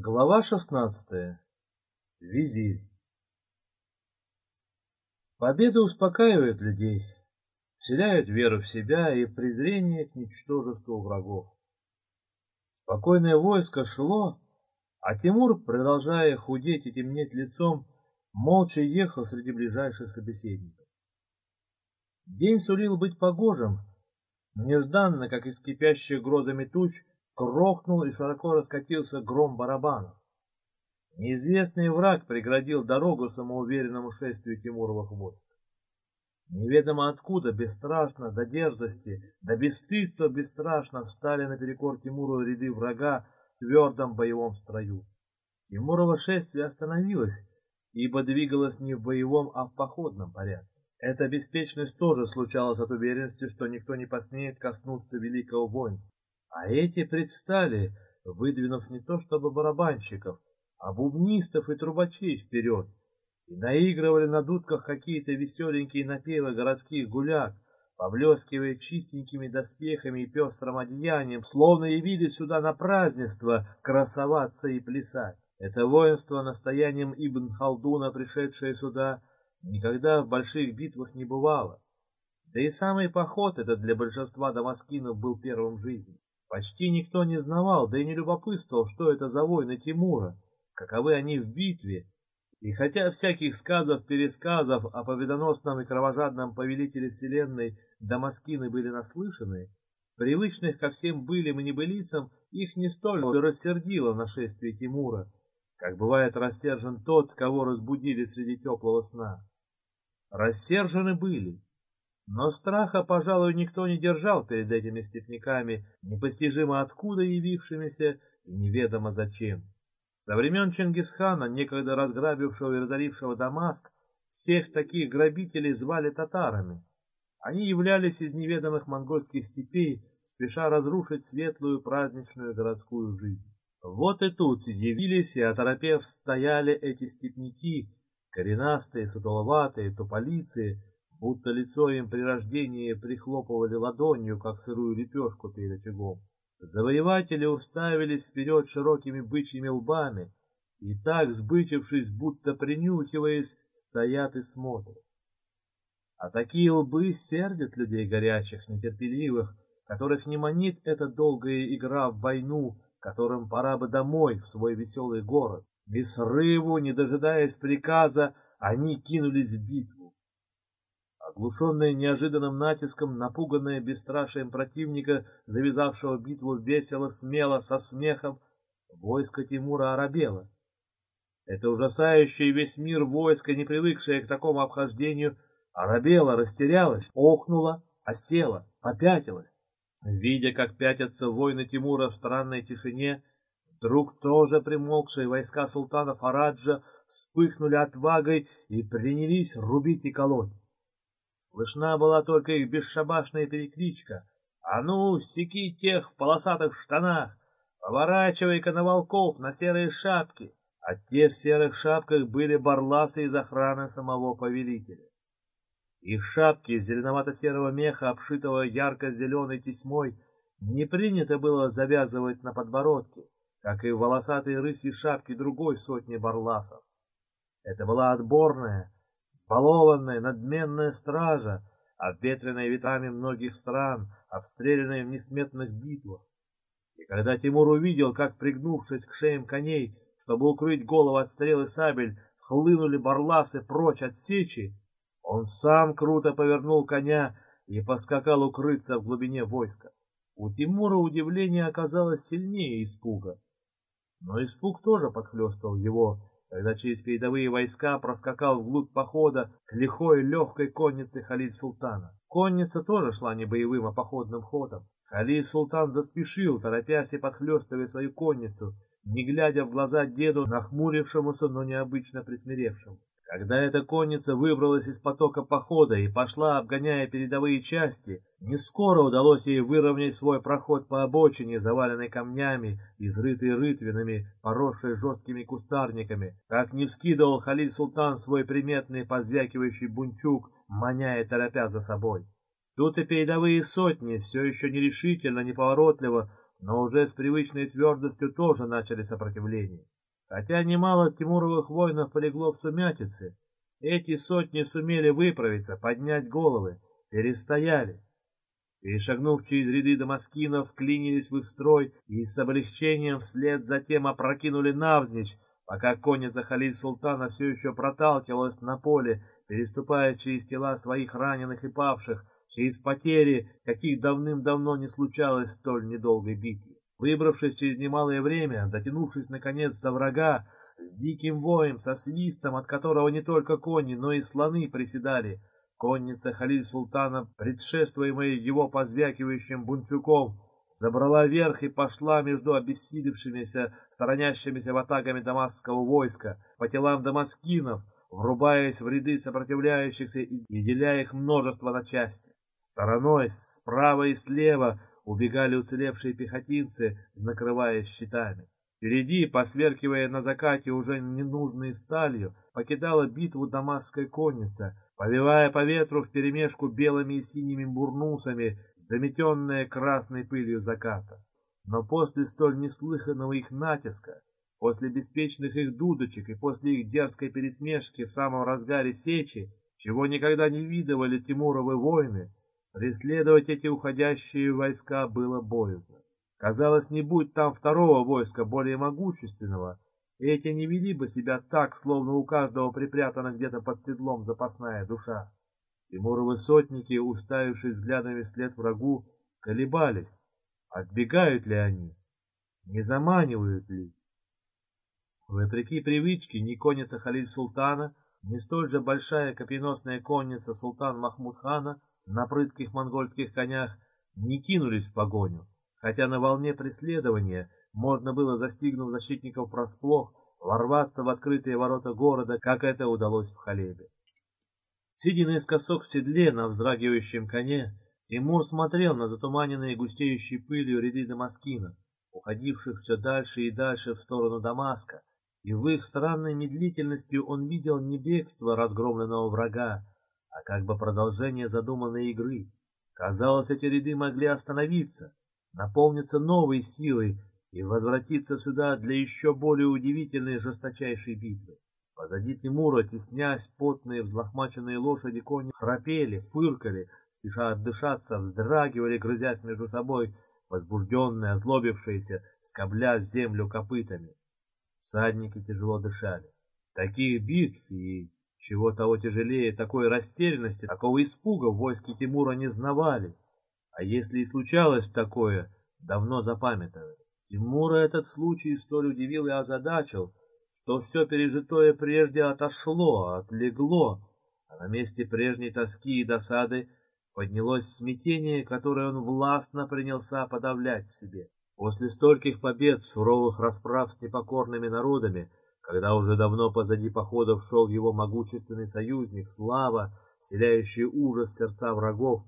Глава шестнадцатая. Визирь. Победа успокаивает людей, вселяет веру в себя и презрение к ничтожеству врагов. Спокойное войско шло, а Тимур, продолжая худеть и темнеть лицом, молча ехал среди ближайших собеседников. День сулил быть погожим, но нежданно, как из кипящих грозами туч, Крохнул и широко раскатился гром барабанов. Неизвестный враг преградил дорогу самоуверенному шествию Тимуровых войск. Неведомо откуда, бесстрашно, до дерзости, до бесстыдства бесстрашно встали наперекор Тимуру ряды врага в твердом боевом строю. Тимурово шествие остановилось, ибо двигалось не в боевом, а в походном порядке. Эта беспечность тоже случалась от уверенности, что никто не посмеет коснуться великого воинства. А эти предстали, выдвинув не то чтобы барабанщиков, а бубнистов и трубачей вперед, и наигрывали на дудках какие-то веселенькие напевы городских гуляк, поблескивая чистенькими доспехами и пестрым одеянием, словно явились сюда на празднество красоваться и плясать. Это воинство настоянием Ибн Халдуна, пришедшее сюда, никогда в больших битвах не бывало. Да и самый поход этот для большинства дамаскинов был первым в жизни. Почти никто не знавал, да и не любопытствовал, что это за войны Тимура, каковы они в битве. И хотя всяких сказов-пересказов о победоносном и кровожадном повелителе вселенной Дамаскины были наслышаны, привычных ко всем былим и небылицам их не столь рассердило нашествие Тимура, как бывает рассержен тот, кого разбудили среди теплого сна. Рассержены были, но страха, пожалуй, никто не держал перед этими степняками, непостижимо откуда явившимися и неведомо зачем. Со времен Чингисхана, некогда разграбившего и разорившего Дамаск, всех таких грабителей звали татарами. Они являлись из неведомых монгольских степей, спеша разрушить светлую праздничную городскую жизнь. Вот и тут явились и, оторопев, стояли эти степняки, коренастые, сутуловатые, туполицые, будто лицо им при рождении прихлопывали ладонью, как сырую лепешку перед очагом. Завоеватели уставились вперед широкими бычьими лбами, и так, сбычившись, будто принюхиваясь, стоят и смотрят. А такие лбы сердят людей горячих, нетерпеливых, которых не манит эта долгая игра в войну, которым пора бы домой, в свой веселый город. И срыву, не дожидаясь приказа, они кинулись в битву. Оглушенная неожиданным натиском, напуганная бесстрашием противника, завязавшего битву весело, смело, со смехом, войско Тимура оробело. Это ужасающее весь мир войско, не привыкшее к такому обхождению, оробело, растерялось, охнуло, осело, попятилось. Видя, как пятятся воины Тимура в странной тишине, вдруг тоже примолкшие войска султана Фараджа вспыхнули отвагой и принялись рубить и колоть. Слышна была только их бесшабашная перекличка. «А ну, секи тех в полосатых штанах! Поворачивай-ка на волков, на серые шапки!» А те в серых шапках были барласы из охраны самого повелителя. Их шапки из зеленовато-серого меха, обшитого ярко-зеленой тесьмой, не принято было завязывать на подбородке, как и волосатые рыси шапки другой сотни барласов. Это была отборная, балованная, надменная стража, обветренная ветрами многих стран, обстрелянная в несметных битвах. И когда Тимур увидел, как, пригнувшись к шеям коней, чтобы укрыть голову от стрелы сабель, хлынули барласы прочь от сечи, он сам круто повернул коня и поскакал укрыться в глубине войска. У Тимура удивление оказалось сильнее испуга. Но испуг тоже подхлестывал его, когда через передовые войска проскакал вглубь похода к лихой легкой коннице Халид Султана. Конница тоже шла не боевым, а походным ходом. Халид Султан заспешил, торопясь и подхлестывая свою конницу, не глядя в глаза деду, нахмурившемуся, но необычно присмиревшему. Когда эта конница выбралась из потока похода и пошла, обгоняя передовые части, не скоро удалось ей выровнять свой проход по обочине, заваленной камнями, изрытой рытвинами, поросшей жесткими кустарниками, как не вскидывал Халиль Султан свой приметный позвякивающий бунчук, маняя торопя за собой. Тут и передовые сотни, все еще нерешительно, неповоротливо, но уже с привычной твердостью тоже начали сопротивление. Хотя немало Тимуровых воинов полегло в сумятице, эти сотни сумели выправиться, поднять головы, перестояли. Перешагнув через ряды дамаскинов, клинились в их строй и с облегчением вслед затем опрокинули навзничь, пока конница Халиль Султана все еще проталкивалась на поле, переступая через тела своих раненых и павших, через потери, каких давным-давно не случалось в столь недолгой битве. Выбравшись через немалое время, дотянувшись наконец до врага, с диким воем, со свистом, от которого не только кони, но и слоны приседали, конница Халиль Султана, предшествуемая его позвякивающим бунчуком, забрала верх и пошла между обессилевшимися, сторонящимися ватагами дамасского войска, по телам дамаскинов, врубаясь в ряды сопротивляющихся и деля их множество на части. Стороной справа и слева убегали уцелевшие пехотинцы, накрываясь щитами. Впереди, посверкивая на закате уже ненужной сталью, покидала битву дамасская конница, повивая по ветру вперемешку белыми и синими бурнусами, заметенная красной пылью заката. Но после столь неслыханного их натиска, после беспечных их дудочек и после их дерзкой пересмешки в самом разгаре сечи, чего никогда не видывали Тимуровы войны, Преследовать эти уходящие войска было боязно. Казалось, не будь там второго войска, более могущественного, эти не вели бы себя так, словно у каждого припрятана где-то под седлом запасная душа. Тимуровы сотники, уставившись взглядами вслед врагу, колебались, отбегают ли они, не заманивают ли. Вопреки привычке, ни конница Халиль Султана, ни столь же большая копьеносная конница Султан Махмуд хана на прытких монгольских конях не кинулись в погоню, хотя на волне преследования можно было, застигнув защитников врасплох, ворваться в открытые ворота города, как это удалось в Халебе. Сидя наискосок в седле на вздрагивающем коне, Тимур смотрел на затуманенные густеющей пылью ряды Дамаскина, уходивших все дальше и дальше в сторону Дамаска, и в их странной медлительности он видел не бегство разгромленного врага, а как бы продолжение задуманной игры. Казалось, эти ряды могли остановиться, наполниться новой силой и возвратиться сюда для еще более удивительной жесточайшей битвы. Позади Тимура, теснясь, потные взлохмаченные лошади кони храпели, фыркали, спеша отдышаться, вздрагивали, грызясь между собой, возбужденные, озлобившиеся, скобля землю копытами. Всадники тяжело дышали. Таких битв и чего того тяжелее такой растерянности, такого испуга в войске Тимура не знавали. А если и случалось такое, давно запамятовали. Тимура этот случай столь удивил и озадачил, что все пережитое прежде отошло, отлегло, а на месте прежней тоски и досады поднялось смятение, которое он властно принялся подавлять в себе. После стольких побед, суровых расправ с непокорными народами, когда уже давно позади походов шел его могущественный союзник, слава, вселяющий ужас сердца врагов,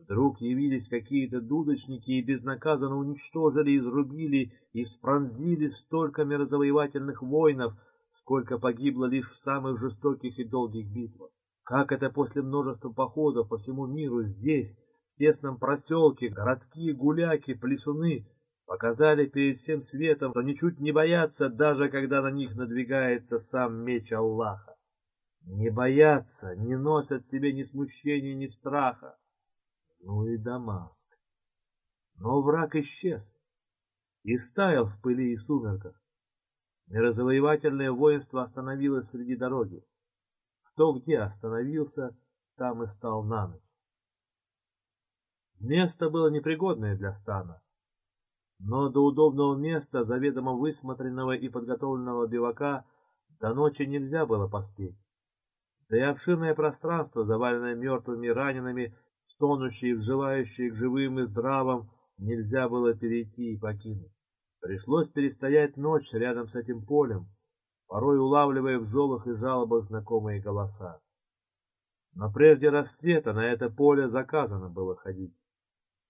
вдруг явились какие-то дудочники и безнаказанно уничтожили, изрубили и спронзили столько мирозавоевательных воинов, сколько погибло лишь в самых жестоких и долгих битвах. Как это после множества походов по всему миру здесь, в тесном проселке, городские гуляки, плесуны, показали перед всем светом, что ничуть не боятся, даже когда на них надвигается сам меч Аллаха. Не боятся, не носят себе ни смущения, ни страха. Ну и Дамаск. Но враг исчез и стаял в пыли и сумерках. Мирозавоевательное воинство остановилось среди дороги. Кто где остановился, там и стал на ночь. Место было непригодное для стана. Но до удобного места, заведомо высмотренного и подготовленного бивака, до ночи нельзя было поспеть. Да и обширное пространство, заваленное мертвыми ранеными, стонущие и взывающие к живым и здравым, нельзя было перейти и покинуть. Пришлось перестоять ночь рядом с этим полем, порой улавливая в золах и жалобах знакомые голоса. Но прежде рассвета на это поле заказано было ходить.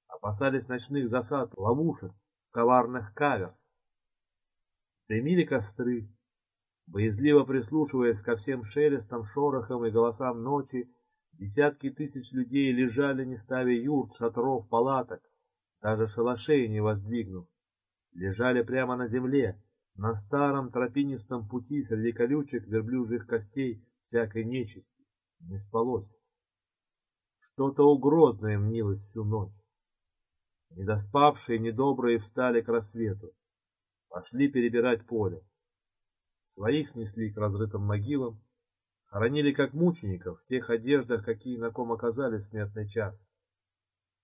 Опасались ночных засад, ловушек, коварных каверс. Дымили костры, боязливо прислушиваясь ко всем шелестам, шорохам и голосам ночи, десятки тысяч людей лежали, не ставя юрт, шатров, палаток, даже шалашей не воздвигнув, лежали прямо на земле, на старом тропинистом пути среди колючек верблюжьих костей всякой нечисти. Не спалось. Что-то угрозное мнилось всю ночь. Недоспавшие, недобрые встали к рассвету. Пошли перебирать поле. Своих снесли к разрытым могилам, хоронили как мучеников в тех одеждах, какие на ком оказались в смертный час.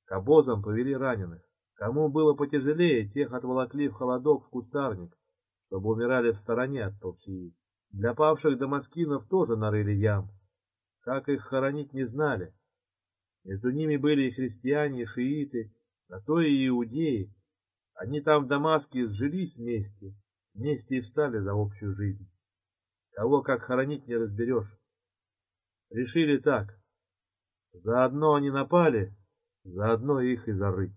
К обозам повели раненых. Кому было потяжелее, тех отволокли в холодок в кустарник, чтобы умирали в стороне от толчии. Для павших дамаскинов тоже нарыли ям. Как их хоронить не знали. Между ними были и христиане, и шииты, на то и иудеи. Они там в Дамаске сжились вместе, вместе и встали за общую жизнь. Кого как хоронить не разберешь. Решили так. Заодно они напали, заодно их и зарыть.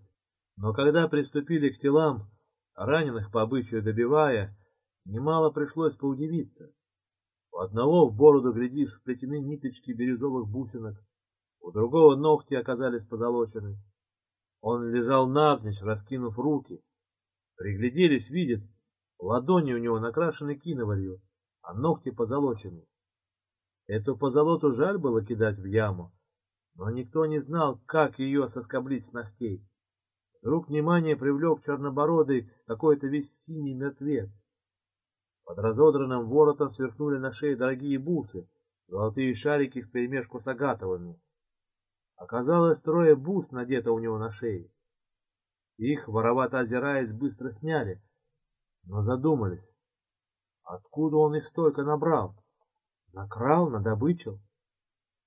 Но когда приступили к телам, раненых по обычаю добивая, немало пришлось поудивиться. У одного в бороду, глядишь, вплетены ниточки бирюзовых бусинок, у другого ногти оказались позолочены. Он лежал навзничь, раскинув руки. Пригляделись, видит, ладони у него накрашены киноварью, а ногти позолочены. Эту позолоту жаль было кидать в яму, но никто не знал, как ее соскоблить с ногтей. Вдруг внимание привлек чернобородый какой-то весь синий мертвец. Под разодранным воротом сверкнули на шее дорогие бусы, золотые шарики вперемешку с агатовыми. Оказалось, трое бус надето у него на шее. Их, воровато озираясь, быстро сняли, но задумались, откуда он их столько набрал. Накрал, надобычил.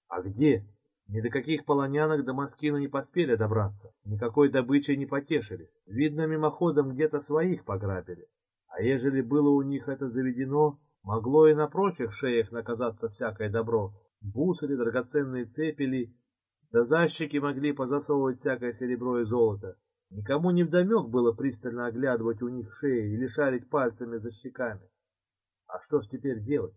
А где? Ни до каких полонянок до Москины не поспели добраться, никакой добычей не потешились. Видно, мимоходом где-то своих пограбили. А ежели было у них это заведено, могло и на прочих шеях наказаться всякое добро. Бусы ли, драгоценные цепи ли, да защики могли позасовывать всякое серебро и золото. Никому не вдомек было пристально оглядывать у них шеи или шарить пальцами за щеками. А что ж теперь делать?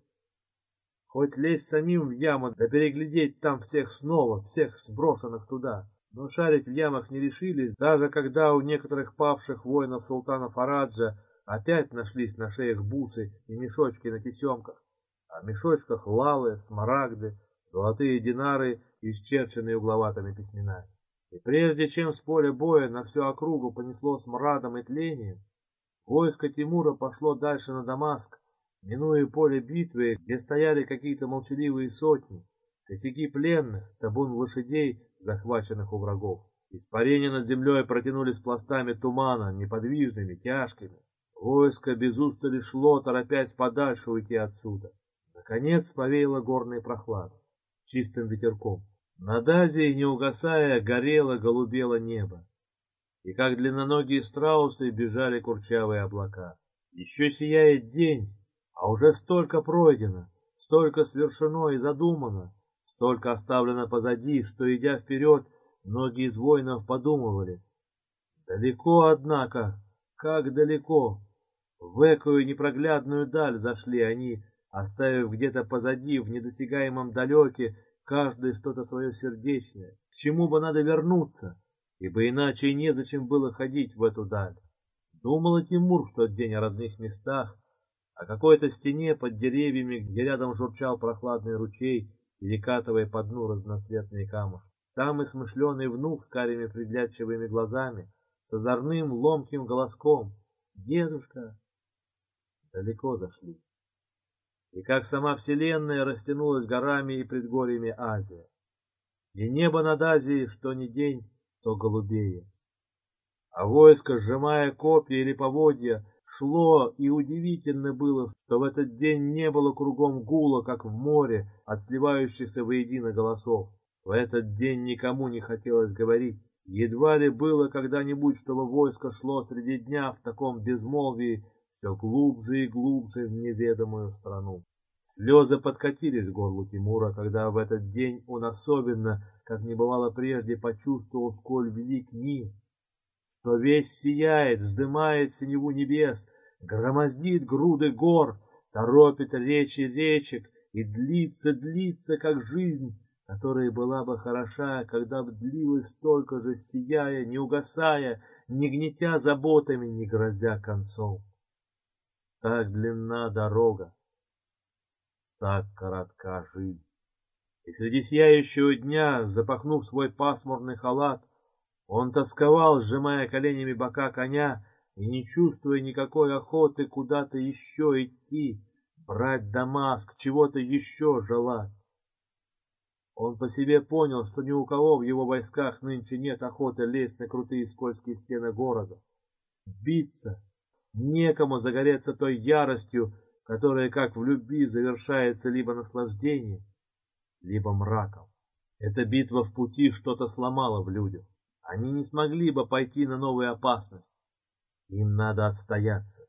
Хоть лезть самим в яму, да переглядеть там всех снова, всех сброшенных туда. Но шарить в ямах не решились, даже когда у некоторых павших воинов султана Фараджа опять нашлись на шеях бусы и мешочки на тесемках, а в мешочках лалы, смарагды, золотые динары, исчерченные угловатыми письменами. И прежде чем с поля боя на всю округу понесло смрадом и тлением, войско Тимура пошло дальше на Дамаск, минуя поле битвы, где стояли какие-то молчаливые сотни, косяки пленных, табун лошадей, захваченных у врагов. Испарения над землей протянулись пластами тумана, неподвижными, тяжкими. Войско без устали шло, торопясь подальше уйти отсюда. Наконец повеяло горной прохладой, чистым ветерком. Над Азией, не угасая, горело, голубело небо. И как длинноногие страусы бежали курчавые облака. Еще сияет день, а уже столько пройдено, столько свершено и задумано, столько оставлено позади, что, идя вперед, многие из воинов подумывали. Далеко, однако, как далеко. В экую непроглядную даль зашли они, оставив где-то позади, в недосягаемом далеке, каждый что-то свое сердечное. К чему бы надо вернуться, ибо иначе и незачем было ходить в эту даль. Думал и Тимур в тот день о родных местах, о какой-то стене под деревьями, где рядом журчал прохладный ручей, перекатывая по дну разноцветные камушки. Там и смышленый внук с карими приглядчивыми глазами, с озорным ломким голоском. «Дедушка!» Далеко зашли. И как сама вселенная растянулась горами и предгорьями Азия. И небо над Азией, что ни день, то голубее. А войско, сжимая копья или поводья, шло, и удивительно было, что в этот день не было кругом гула, как в море, от сливающихся воедино голосов. В этот день никому не хотелось говорить. Едва ли было когда-нибудь, чтобы войско шло среди дня в таком безмолвии все глубже и глубже в неведомую страну. Слезы подкатились к горлу Тимура, когда в этот день он особенно, как не бывало прежде, почувствовал, сколь велик мир, что весь сияет, вздымает синеву небес, громоздит груды гор, торопит речи речек и длится, длится, как жизнь, которая была бы хороша, когда бы длилась столько же, сияя, не угасая, не гнетя заботами, не грозя концом. Так длинна дорога, так коротка жизнь. И среди сияющего дня, запахнув свой пасмурный халат, он тосковал, сжимая коленями бока коня и не чувствуя никакой охоты куда-то еще идти, брать Дамаск, чего-то еще желать. Он по себе понял, что ни у кого в его войсках нынче нет охоты лезть на крутые скользкие стены города. Биться, некому загореться той яростью, которая, как в любви, завершается либо наслаждением, либо мраком. Эта битва в пути что-то сломала в людях. Они не смогли бы пойти на новую опасность. Им надо отстояться.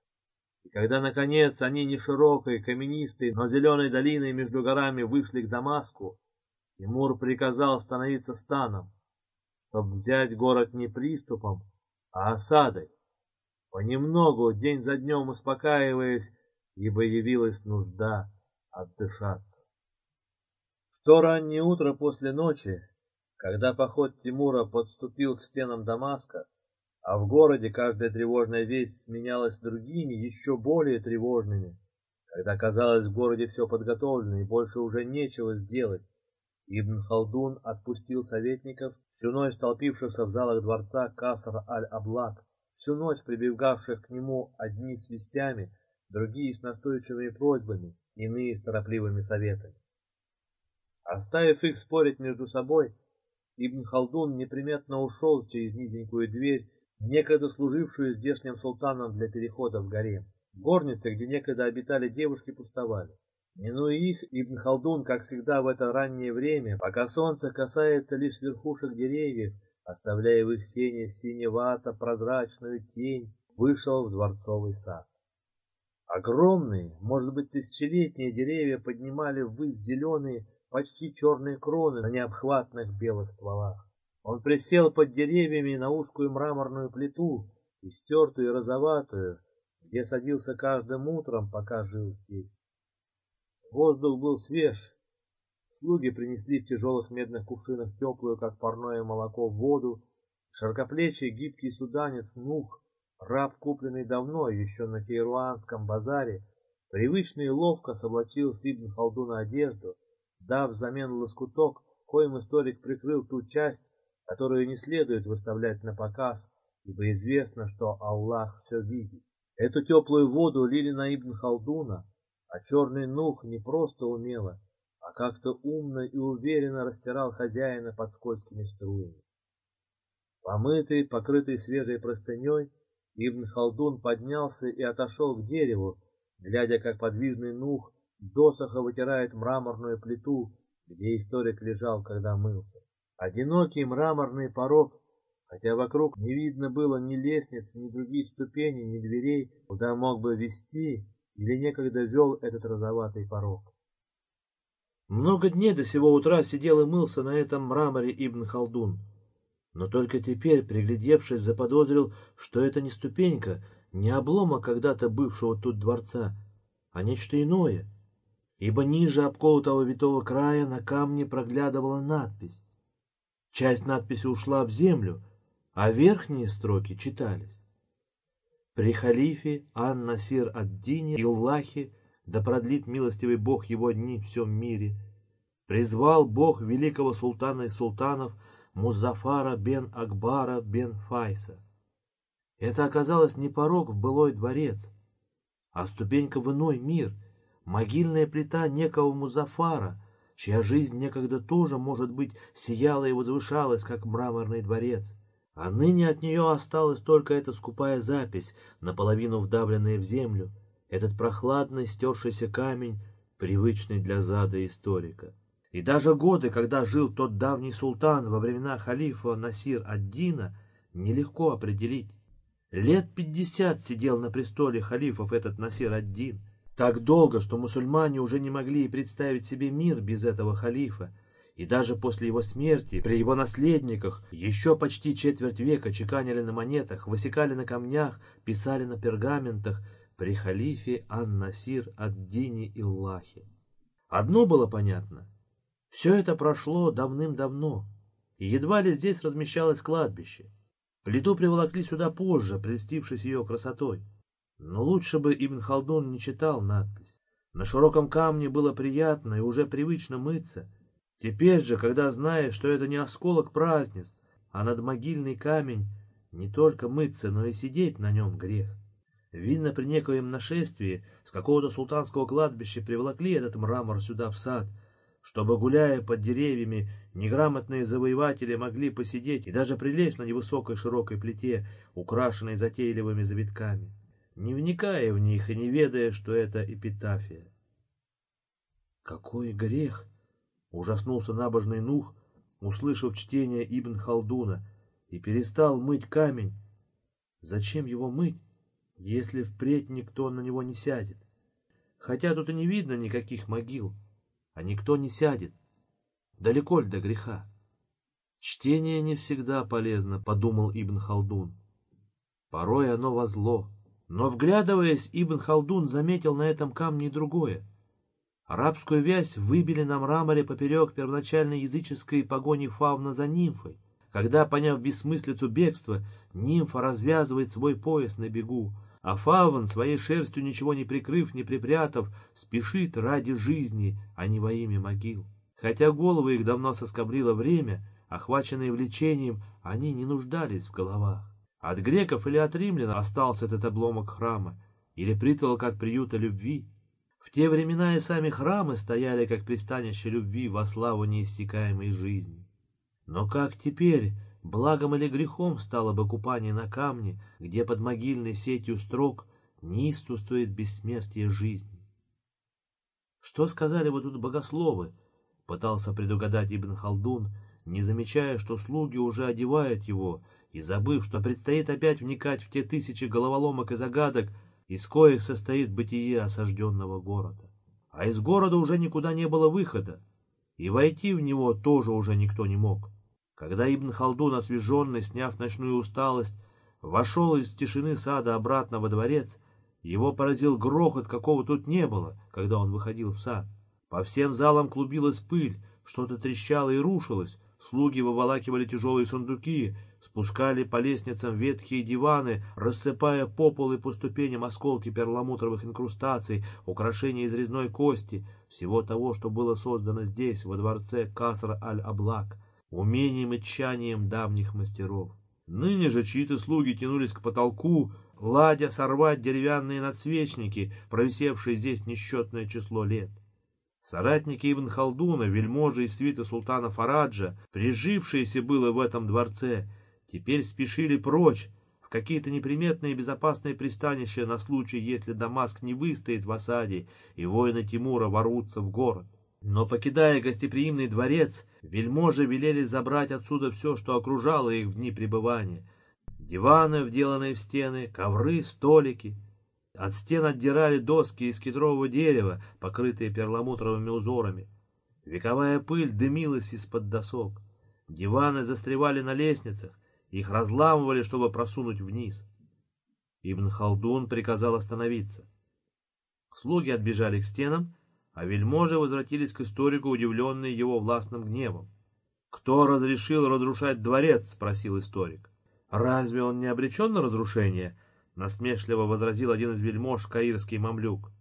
И когда, наконец, они не широкой, каменистой, но зеленой долиной между горами вышли к Дамаску, Тимур приказал становиться станом, чтобы взять город не приступом, а осадой, понемногу, день за днем успокаиваясь, ибо явилась нужда отдышаться. В то раннее утро после ночи, когда поход Тимура подступил к стенам Дамаска, а в городе каждая тревожная весть сменялась другими, еще более тревожными, когда казалось в городе все подготовлено и больше уже нечего сделать, Ибн Халдун отпустил советников, всю ночь толпившихся в залах дворца Каср аль-Аблак, всю ночь прибегавших к нему одни с вестями, другие с настойчивыми просьбами, иные с торопливыми советами. Оставив их спорить между собой, Ибн Халдун неприметно ушел через низенькую дверь, некогда служившую здешним султаном для перехода в гарем. Горницы, где некогда обитали девушки, пустовали. Минуя их, Ибн Халдун, как всегда в это раннее время, пока солнце касается лишь верхушек деревьев, оставляя в их сене синевато-прозрачную тень, вышел в дворцовый сад. Огромные, может быть, тысячелетние деревья поднимали ввысь зеленые, почти черные кроны на необхватных белых стволах. Он присел под деревьями на узкую мраморную плиту, истертую и розоватую, где садился каждым утром, пока жил здесь. Воздух был свеж. Слуги принесли в тяжелых медных кувшинах теплую, как парное молоко, воду. Широкоплечий гибкий суданец Нух, раб, купленный давно, еще на Кейруанском базаре, привычно и ловко соблачил с Ибн Халдуна одежду, дав взамен лоскуток, коим историк прикрыл ту часть, которую не следует выставлять на показ, ибо известно, что Аллах все видит. Эту теплую воду лили на Ибн Халдуна, а черный нух не просто умело, как-то умно и уверенно растирал хозяина под скользкими струями. Помытый, покрытый свежей простыней, Ибн Халдун поднялся и отошел к дереву, глядя, как подвижный нух досоха вытирает мраморную плиту, где историк лежал, когда мылся. Одинокий мраморный порог, хотя вокруг не видно было ни лестниц, ни других ступеней, ни дверей, куда мог бы вести, или некогда вел этот розоватый порог. Много дней до сего утра сидел и мылся на этом мраморе Ибн Халдун. Но только теперь, приглядевшись, заподозрил, что это не ступенька, не облома когда-то бывшего тут дворца, а нечто иное. Ибо ниже обколотого витого края на камне проглядывала надпись. Часть надписи ушла в землю, а верхние строки читались. При халифе Ан-Насир ад-Дине Иллахи, да продлит милостивый Бог его дни в всем мире, призвал Бог великого султана и султанов Музафара бен Акбара бен Файса. Это оказалось не порог в былой дворец, а ступенька в иной мир, могильная плита некого Музафара, чья жизнь некогда тоже, может быть, сияла и возвышалась, как мраморный дворец. А ныне от нее осталась только эта скупая запись, наполовину вдавленная в землю, этот прохладный стершийся камень, привычный для зада историка. И даже годы, когда жил тот давний султан во времена халифа Насир ад-Дина, нелегко определить. Лет пятьдесят сидел на престоле халифов этот Насир ад-Дин. Так долго, что мусульмане уже не могли и представить себе мир без этого халифа, и даже после его смерти, при его наследниках, еще почти четверть века чеканили на монетах, высекали на камнях, писали на пергаментах при халифе Ан-Насир ад-Дини Иллахи. Одно было понятно. Все это прошло давным-давно, и едва ли здесь размещалось кладбище. Плиту приволокли сюда позже, прельстившись ее красотой. Но лучше бы Ибн Халдун не читал надпись. На широком камне было приятно и уже привычно мыться. Теперь же, когда знаешь, что это не осколок празднеств, а над могильный камень, не только мыться, но и сидеть на нем грех. Видно, при некоем нашествии с какого-то султанского кладбища приволокли этот мрамор сюда в сад, чтобы, гуляя под деревьями, неграмотные завоеватели могли посидеть и даже прилечь на невысокой широкой плите, украшенной затейливыми завитками не вникая в них и не ведая, что это эпитафия. Какой грех! Ужаснулся набожный Нух, услышав чтение Ибн Халдуна, и перестал мыть камень. Зачем его мыть, если впредь никто на него не сядет? Хотя тут и не видно никаких могил, а никто не сядет. Далеко ли до греха? Чтение не всегда полезно, подумал Ибн Халдун. Порой оно во зло. Но, вглядываясь, Ибн Халдун заметил на этом камне и другое. Арабскую вязь выбили на мраморе поперек первоначальной языческой погони фавна за нимфой. Когда, поняв бессмыслицу бегства, нимфа развязывает свой пояс на бегу, а фавн, своей шерстью ничего не прикрыв, не припрятав, спешит ради жизни, а не во имя могил. Хотя головы их давно соскоблило время, охваченные влечением, они не нуждались в головах. От греков или от римлян остался этот обломок храма, или притолок от приюта любви. В те времена и сами храмы стояли как пристанище любви во славу неиссякаемой жизни. Но как теперь, благом или грехом стало бы купание на камне, где под могильной сетью строк неистуствует бессмертие жизни? Что сказали бы тут богословы? Пытался предугадать Ибн Халдун, не замечая, что слуги уже одевают его, и забыв, что предстоит опять вникать в те тысячи головоломок и загадок, из коих состоит бытие осажденного города. А из города уже никуда не было выхода, и войти в него тоже уже никто не мог. Когда Ибн Халдун, освеженный, сняв ночную усталость, вошел из тишины сада обратно во дворец, его поразил грохот, какого тут не было, когда он выходил в сад. По всем залам клубилась пыль, что-то трещало и рушилось, слуги выволакивали тяжелые сундуки, спускали по лестницам ветхие диваны, рассыпая по полу и по ступеням осколки перламутровых инкрустаций, украшения из резной кости, всего того, что было создано здесь, во дворце Каср-аль-Аблак, умением и тщанием давних мастеров. Ныне же чьи-то слуги тянулись к потолку, ладя сорвать деревянные надсвечники, провисевшие здесь несчетное число лет. Соратники Ибн Халдуна, вельможи и свиты султана Фараджа, прижившиеся было в этом дворце, теперь спешили прочь, в какие-то неприметные безопасные пристанища на случай, если Дамаск не выстоит в осаде и воины Тимура ворвутся в город. Но, покидая гостеприимный дворец, вельможи велели забрать отсюда все, что окружало их в дни пребывания. Диваны, вделанные в стены, ковры, столики. От стен отдирали доски из кедрового дерева, покрытые перламутровыми узорами. Вековая пыль дымилась из-под досок. Диваны застревали на лестницах, их разламывали, чтобы просунуть вниз. Ибн Халдун приказал остановиться. Слуги отбежали к стенам, а вельможи возвратились к историку, удивленные его властным гневом. «Кто разрешил разрушать дворец?» — спросил историк. «Разве он не обречен на разрушение?» — насмешливо возразил один из вельмож, каирский мамлюк.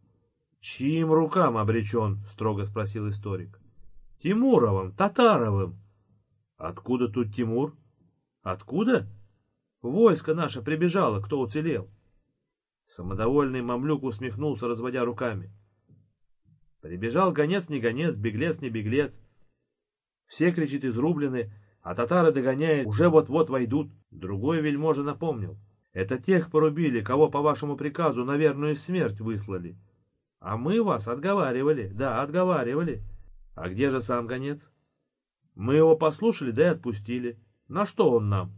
«Чьим рукам обречен?» — строго спросил историк. «Тимуровым, Татаровым». «Откуда тут Тимур?» Откуда? Войско наше прибежало, кто уцелел. Самодовольный мамлюк усмехнулся, разводя руками. Прибежал гонец не гонец, беглец не беглец. Все, кричит, изрублены, а татары догоняют, уже вот-вот войдут. Другой вельможа напомнил. Это тех порубили, кого по вашему приказу на верную смерть выслали. А мы вас отговаривали, да, отговаривали. А где же сам гонец? Мы его послушали, да и отпустили. На что он нам?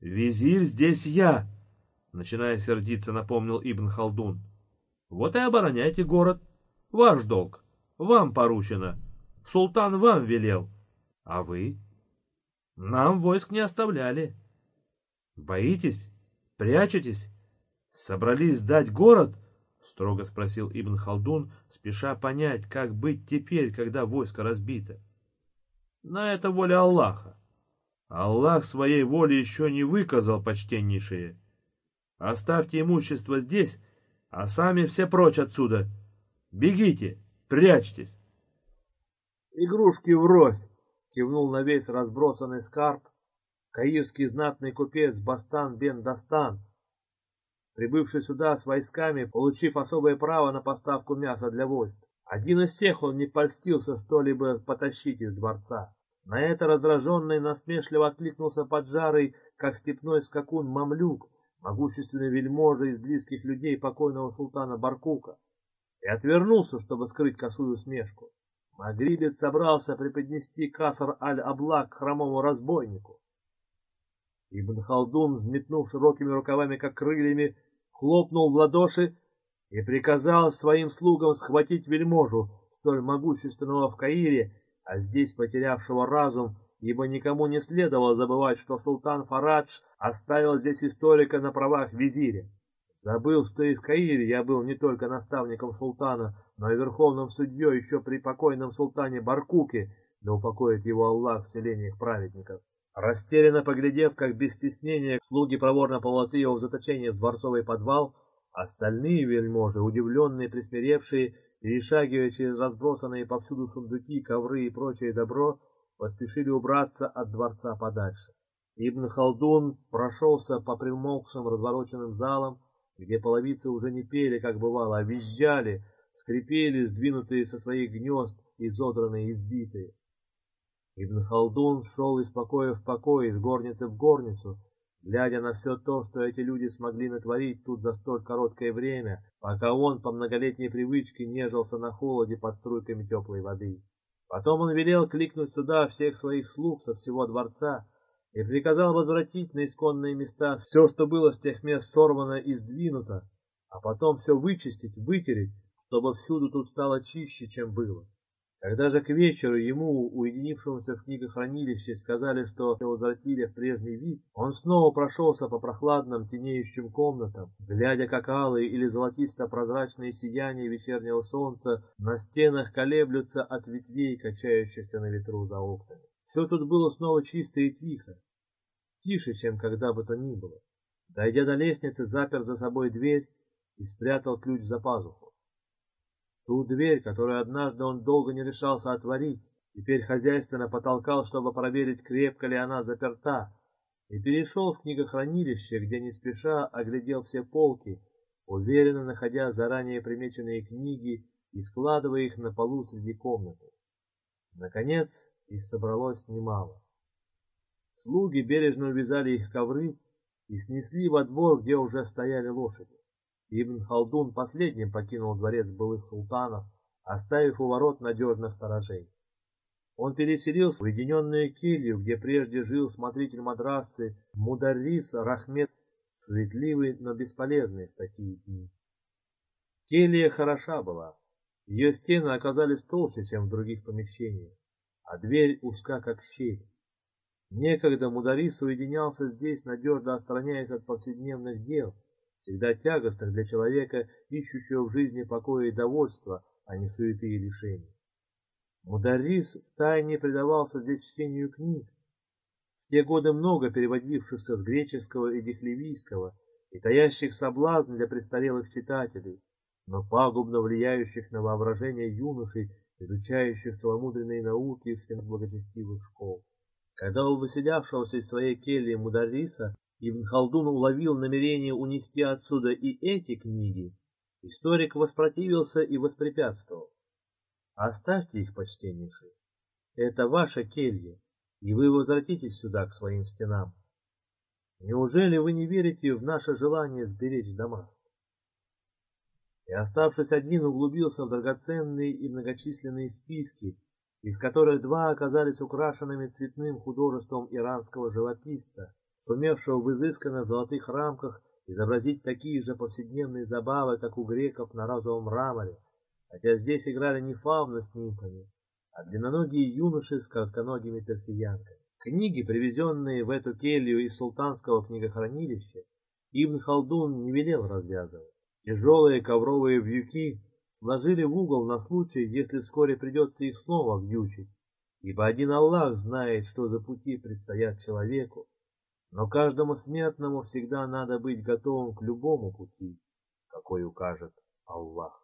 Визирь здесь я, начиная сердиться, напомнил Ибн Халдун. Вот и обороняйте город. Ваш долг. Вам поручено. Султан вам велел. А вы? Нам войск не оставляли. Боитесь? Прячетесь? Собрались сдать город? Строго спросил Ибн Халдун, спеша понять, как быть теперь, когда войско разбито. На это воля Аллаха. Аллах своей воли еще не выказал, почтеннейшие. Оставьте имущество здесь, а сами все прочь отсюда. Бегите, прячьтесь. Игрушки врозь, кивнул на весь разбросанный скарб каирский знатный купец Бастан бен Дастан, прибывший сюда с войсками, получив особое право на поставку мяса для войск. Один из всех он не польстился что-либо потащить из дворца. На это раздраженный насмешливо откликнулся поджарый, как степной скакун Мамлюк, могущественный вельможа из близких людей покойного султана Баркука, и отвернулся, чтобы скрыть косую смешку. Магрибец собрался преподнести Касар аль-Аблак хромому разбойнику. Ибн Халдун, взметнув широкими рукавами, как крыльями, хлопнул в ладоши и приказал своим слугам схватить вельможу, столь могущественного в Каире, а здесь потерявшего разум, ибо никому не следовало забывать, что султан Фарадж оставил здесь историка на правах визиря. Забыл, что и в Каире я был не только наставником султана, но и верховным судьей еще при покойном султане Баркуке, да упокоит его Аллах в селениях праведников. Растерянно поглядев, как без стеснения слуги проворно поволокли его в заточение в дворцовый подвал, остальные вельможи, удивленные, присмиревшие, перешагивая через разбросанные повсюду сундуки, ковры и прочее добро, поспешили убраться от дворца подальше. Ибн Халдун прошелся по примолкшим развороченным залам, где половицы уже не пели, как бывало, а визжали, скрипели, сдвинутые со своих гнезд, изодранные, избитые. Ибн Халдун шел из покоя в покой, из горницы в горницу, глядя на все то, что эти люди смогли натворить тут за столь короткое время, пока он по многолетней привычке нежился на холоде под струйками теплой воды. Потом он велел кликнуть сюда всех своих слуг со всего дворца и приказал возвратить на исконные места все, что было с тех мест сорвано и сдвинуто, а потом все вычистить, вытереть, чтобы всюду тут стало чище, чем было. Когда же к вечеру ему, уединившемуся в книгохранилище, сказали, что возвратили в прежний вид, он снова прошелся по прохладным тенеющим комнатам, глядя, как алые или золотисто-прозрачные сияния вечернего солнца на стенах колеблются от ветвей, качающихся на ветру за окнами. Все тут было снова чисто и тихо, тише, чем когда бы то ни было. Дойдя до лестницы, запер за собой дверь и спрятал ключ за пазуху. Ту дверь, которую однажды он долго не решался отворить, теперь хозяйственно потолкал, чтобы проверить, крепко ли она заперта, и перешел в книгохранилище, где не спеша оглядел все полки, уверенно находя заранее примеченные книги и складывая их на полу среди комнаты. Наконец, их собралось немало. Слуги бережно увязали их ковры и снесли во двор, где уже стояли лошади. Ибн Халдун последним покинул дворец былых султанов, оставив у ворот надежных сторожей. Он переселился в уединенную келью, где прежде жил смотритель мадрасы Мударрис Рахмет, суетливый, но бесполезный в такие дни. Келья хороша была. Ее стены оказались толще, чем в других помещениях, а дверь узка, как щель. Некогда Мударис уединялся здесь, надежно отстраняясь от повседневных дел, всегда тягостных для человека, ищущего в жизни покоя и довольства, а не суеты и лишений. Мударрис втайне предавался здесь чтению книг, в те годы много переводившихся с греческого и дихлевийского и таящих соблазн для престарелых читателей, но пагубно влияющих на воображение юношей, изучающих целомудренные науки всех благочестивых школ. Когда у выселявшегося из своей кельи Мударриса Ибн Халдун уловил намерение унести отсюда и эти книги, историк воспротивился и воспрепятствовал. Оставьте их, почтеннейший. Это ваша келья, и вы возвратитесь сюда, к своим стенам. Неужели вы не верите в наше желание сберечь Дамаск? И, оставшись один, углубился в драгоценные и многочисленные списки, из которых два оказались украшенными цветным художеством иранского живописца, сумевшего в изысканно золотых рамках изобразить такие же повседневные забавы, как у греков на розовом мраморе, хотя здесь играли не фавны с нимфами, а длинноногие юноши с коротконогими персиянками. Книги, привезенные в эту келью из султанского книгохранилища, Ибн Халдун не велел развязывать. Тяжелые ковровые вьюки сложили в угол на случай, если вскоре придется их снова вьючить, ибо один Аллах знает, что за пути предстоят человеку, но каждому смертному всегда надо быть готовым к любому пути, какой укажет Аллах.